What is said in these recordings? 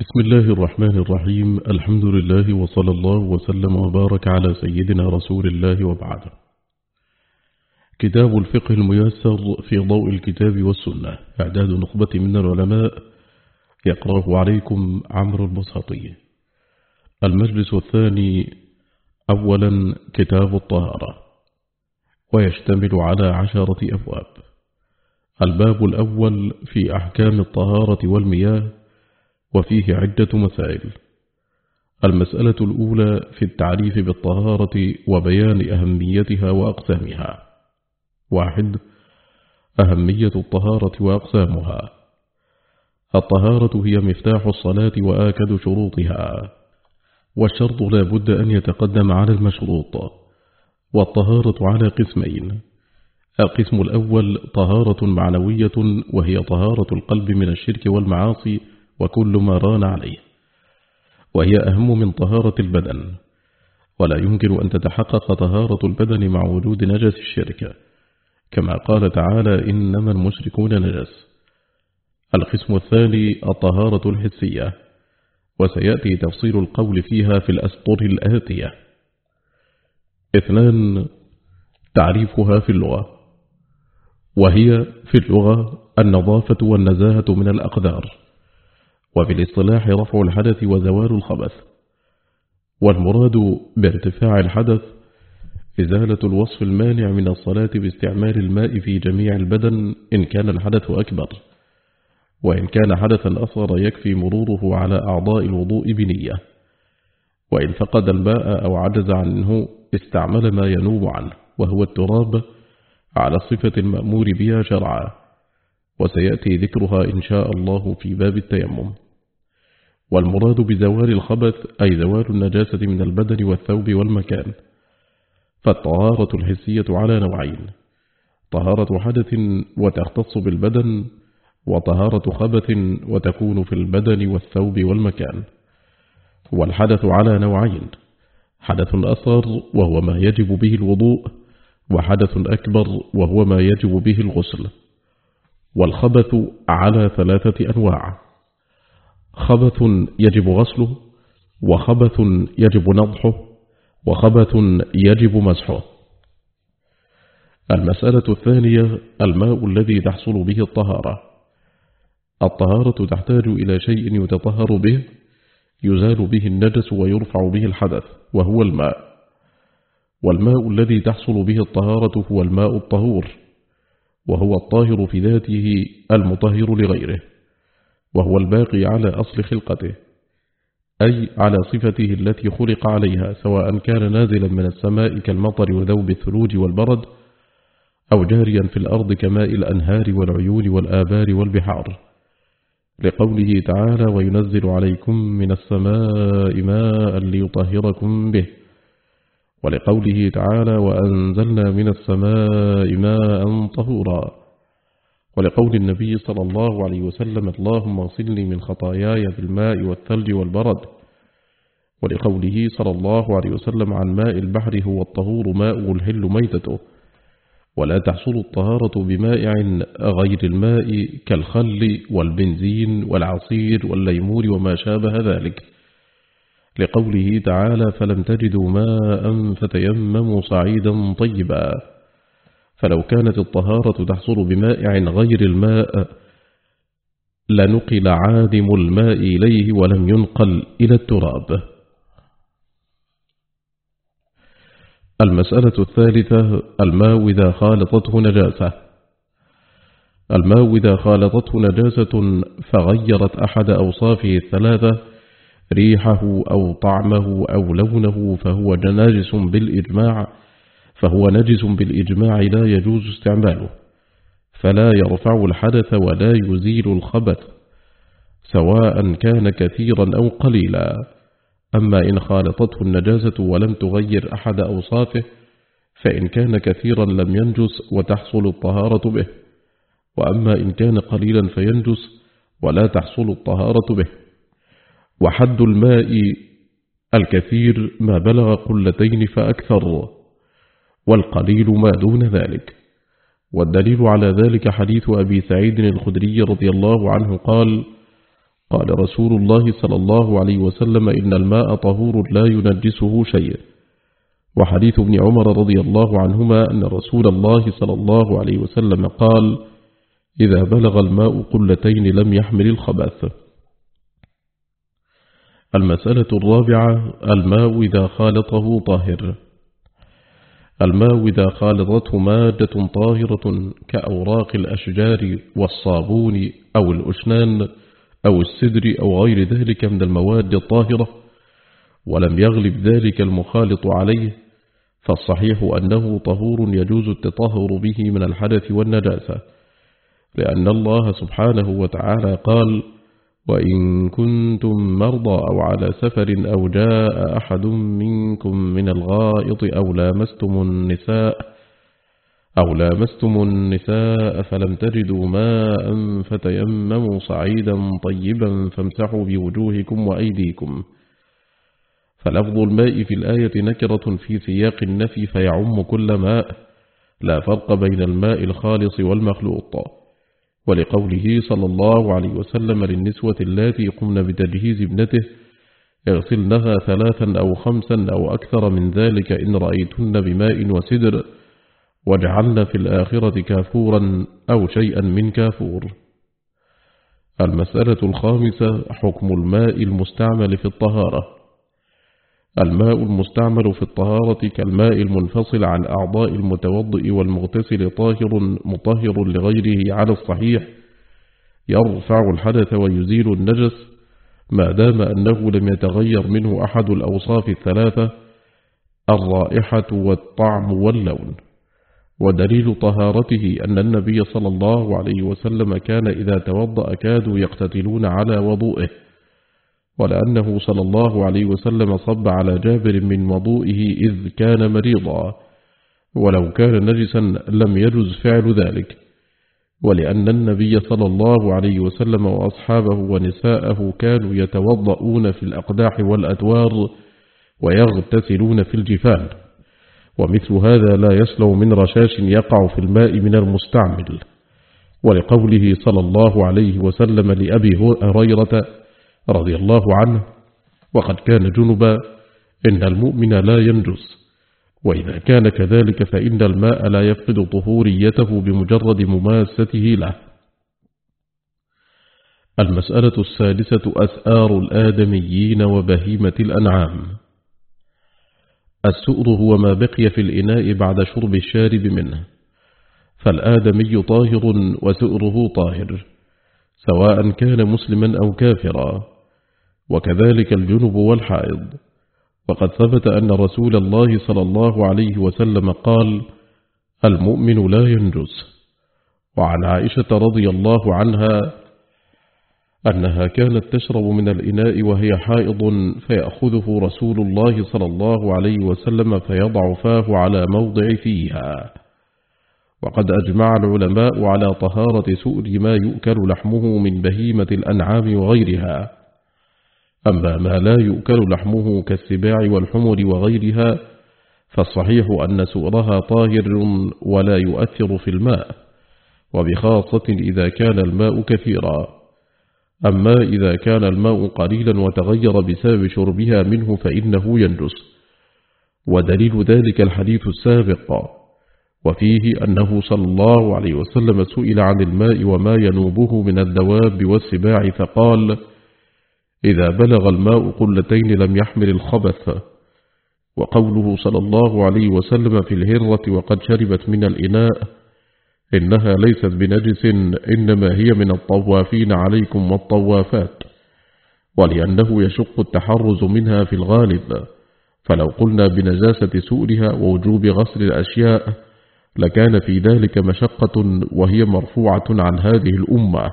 بسم الله الرحمن الرحيم. الحمد لله وصلى الله وسلم وبارك على سيدنا رسول الله وبعد. كتاب الفقه الميسر في ضوء الكتاب والسنة. إعداد نخبة من العلماء. يقرأه عليكم عمرو البساطي. المجلس الثاني. أولا كتاب الطهارة. ويشتمل على عشرة أبواب. الباب الأول في أحكام الطهارة والمياه. وفيه عدة مسائل. المسألة الأولى في التعريف بالطهارة وبيان أهميتها وأقسامها. واحد أهمية الطهارة وأقسامها. الطهارة هي مفتاح الصلاة وآكد شروطها. والشرط لا بد أن يتقدم على المشروط. والطهارة على قسمين. القسم الأول طهارة معنوية وهي طهارة القلب من الشرك والمعاصي وكل ما ران عليه. وهي أهم من طهارة البدن. ولا يمكن أن تتحقق طهارة البدن مع وجود نجس الشرك كما قال تعالى إنما المشركون نجس. القسم الثاني الطهارة الحسية. وسيأتي تفصيل القول فيها في الأسطر الآتية. اثنان تعريفها في اللغة. وهي في اللغة النظافة والنزاهة من الأقدار. وفي الاصطلاح رفع الحدث وزوال الخبث. والمراد بارتفاع الحدث إزالة الوصف المانع من الصلاة باستعمال الماء في جميع البدن إن كان الحدث أكبر وإن كان حدثا أصغر يكفي مروره على أعضاء الوضوء بنية. وإن فقد الماء أو عجز عنه استعمل ما ينوب عنه وهو التراب على الصفة المأمور بها شرعا. وسيأتي ذكرها إن شاء الله في باب التيمم. والمراد بزوال الخبث أي زوال النجاسة من البدن والثوب والمكان. فالطهارة الحسية على نوعين طهارة حدث وتختص بالبدن وطهارة خبث وتكون في البدن والثوب والمكان. والحدث على نوعين حدث أصغر وهو ما يجب به الوضوء وحدث أكبر وهو ما يجب به الغسل. والخبث على ثلاثة أنواع. خبث يجب غسله وخبث يجب نضحه وخبث يجب مسحه. المسألة الثانية الماء الذي تحصل به الطهارة. الطهارة تحتاج إلى شيء يتطهر به يزال به النجس ويرفع به الحدث وهو الماء. والماء الذي تحصل به الطهارة هو الماء الطهور. وهو الطاهر في ذاته المطهر لغيره وهو الباقي على أصل خلقته أي على صفته التي خلق عليها سواء كان نازلا من السماء كالمطر وذوب الثلوج والبرد أو جاريا في الأرض كماء الأنهار والعيون والآبار والبحار. لقوله تعالى وينزل عليكم من السماء ماء ليطهركم به. ولقوله تعالى وأنزلنا من السماء ماء طهورا. ولقول النبي صلى الله عليه وسلم اللهم اغسلني من خطاياي بالماء والثلج والبرد. ولقوله صلى الله عليه وسلم عن ماء البحر هو الطهور ماء الهل ميتته. ولا تحصل الطهارة بمائع غير الماء كالخل والبنزين والعصير والليمور وما شابه ذلك. لقوله تعالى فلم تجدوا ماء فتيمموا صعيدا طيبا. فلو كانت الطهارة تحصل بمائع غير الماء لنقل عادم الماء إليه ولم ينقل إلى التراب. المسألة الثالثة الماء إذا خالطته نجاسة. الماء إذا خالطته نجاسة فغيرت أحد أوصافه الثلاثة ريحه أو طعمه أو لونه فهو ناجس بالإجماع فهو نجس بالإجماع لا يجوز استعماله فلا يرفع الحدث ولا يزيل الخبث سواء كان كثيرا أو قليلا. أما إن خالطته النجاسة ولم تغير أحد أوصافه فإن كان كثيرا لم ينجس وتحصل الطهارة به وأما إن كان قليلا فينجس ولا تحصل الطهارة به. وحد الماء الكثير ما بلغ قلتين فأكثر والقليل ما دون ذلك. والدليل على ذلك حديث أبي سعيد الخدري رضي الله عنه قال قال رسول الله صلى الله عليه وسلم إن الماء طهور لا ينجسه شيء. وحديث ابن عمر رضي الله عنهما أن رسول الله صلى الله عليه وسلم قال إذا بلغ الماء قلتين لم يحمل الخبث. المسألة الرابعة الماء إذا خالطه طاهر. الماء إذا خالطته مادة طاهرة كأوراق الأشجار والصابون أو الأشنان أو السدر أو غير ذلك من المواد الطاهرة ولم يغلب ذلك المخالط عليه فالصحيح أنه طهور يجوز التطهر به من الحدث والنجاسة لأن الله سبحانه وتعالى قال وإن كنتم مرضى أو على سفر أو جاء أحد منكم من الغائط أو لامستم النساء أو لامستم النساء فلم تجدوا ماء فتيمموا صعيدا طيبا فامسحوا بوجوهكم وأيديكم. فلفظ الماء في الآية نكرة في سياق النفي فيعم كل ماء. لا فرق بين الماء الخالص والمخلوط. ولقوله صلى الله عليه وسلم للنسوة التي قمن بتجهيز ابنته اغسلنها ثلاثا أو خمسا أو أكثر من ذلك إن رأيتن بماء وسدر واجعلن في الآخرة كافورا أو شيئا من كافور. المسألة الخامسة حكم الماء المستعمل في الطهارة. الماء المستعمل في الطهارة كالماء المنفصل عن أعضاء المتوضئ والمغتسل طاهر مطهر لغيره على الصحيح يرفع الحدث ويزيل النجس ما دام أنه لم يتغير منه أحد الأوصاف الثلاثة الرائحة والطعم واللون. ودليل طهارته أن النبي صلى الله عليه وسلم كان إذا توضأ كادوا يقتتلون على وضوئه. ولأنه صلى الله عليه وسلم صب على جابر من وضوئه إذ كان مريضا. ولو كان نجسا لم يجز فعل ذلك. ولأن النبي صلى الله عليه وسلم وأصحابه ونساءه كانوا يتوضؤون في الأقداح والأدوار ويغتسلون في الجفان. ومثل هذا لا يسلو من رشاش يقع في الماء من المستعمل. ولقوله صلى الله عليه وسلم لأبي هريرة رضي الله عنه. وقد كان جنبا إن المؤمن لا ينجس وإذا كان كذلك فإن الماء لا يفقد طهوريته بمجرد مماسته له. المسألة السادسة أسآر الآدميين وبهيمة الأنعام. السؤر هو ما بقي في الإناء بعد شرب الشارب منه. فالآدمي طاهر وسؤره طاهر سواء كان مسلما أو كافرا. وكذلك الجنب والحائض. وقد ثبت أن رسول الله صلى الله عليه وسلم قال المؤمن لا ينجس. وعن عائشة رضي الله عنها أنها كانت تشرب من الإناء وهي حائض فيأخذه رسول الله صلى الله عليه وسلم فيضع فاه على موضع فيها. وقد أجمع العلماء على طهارة سؤر ما يؤكل لحمه من بهيمة الأنعام وغيرها. أما ما لا يؤكل لحمه كالسباع والحمر وغيرها فالصحيح أن سؤرها طاهر ولا يؤثر في الماء وبخاصة إذا كان الماء كثيرا. أما إذا كان الماء قليلا وتغير بسبب شربها منه فإنه ينجس. ودليل ذلك الحديث السابق وفيه أنه صلى الله عليه وسلم سئل عن الماء وما ينوبه من الدواب والسباع فقال إذا بلغ الماء قلتين لم يحمل الخبث. وقوله صلى الله عليه وسلم في الهرة وقد شربت من الإناء إنها ليست بنجس إنما هي من الطوافين عليكم والطوافات ولأنه يشق التحرز منها في الغالب. فلو قلنا بنجاسة سؤلها ووجوب غسل الأشياء لكان في ذلك مشقة وهي مرفوعة عن هذه الأمة.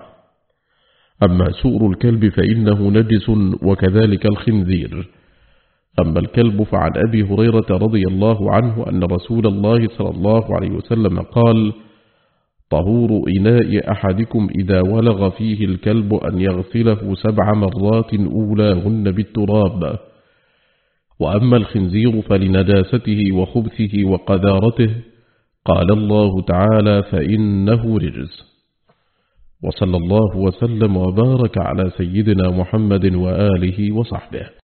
أما سؤر الكلب فإنه نجس وكذلك الخنزير. أما الكلب فعن أبي هريرة رضي الله عنه أن رسول الله صلى الله عليه وسلم قال طهور إناء أحدكم إذا ولغ فيه الكلب أن يغسله سبع مرات أولاهن بالتراب. وأما الخنزير فلنجاسته وخبثه وقذارته. قال الله تعالى فإنه رجس. وصلى الله وسلم وبارك على سيدنا محمد وآله وصحبه.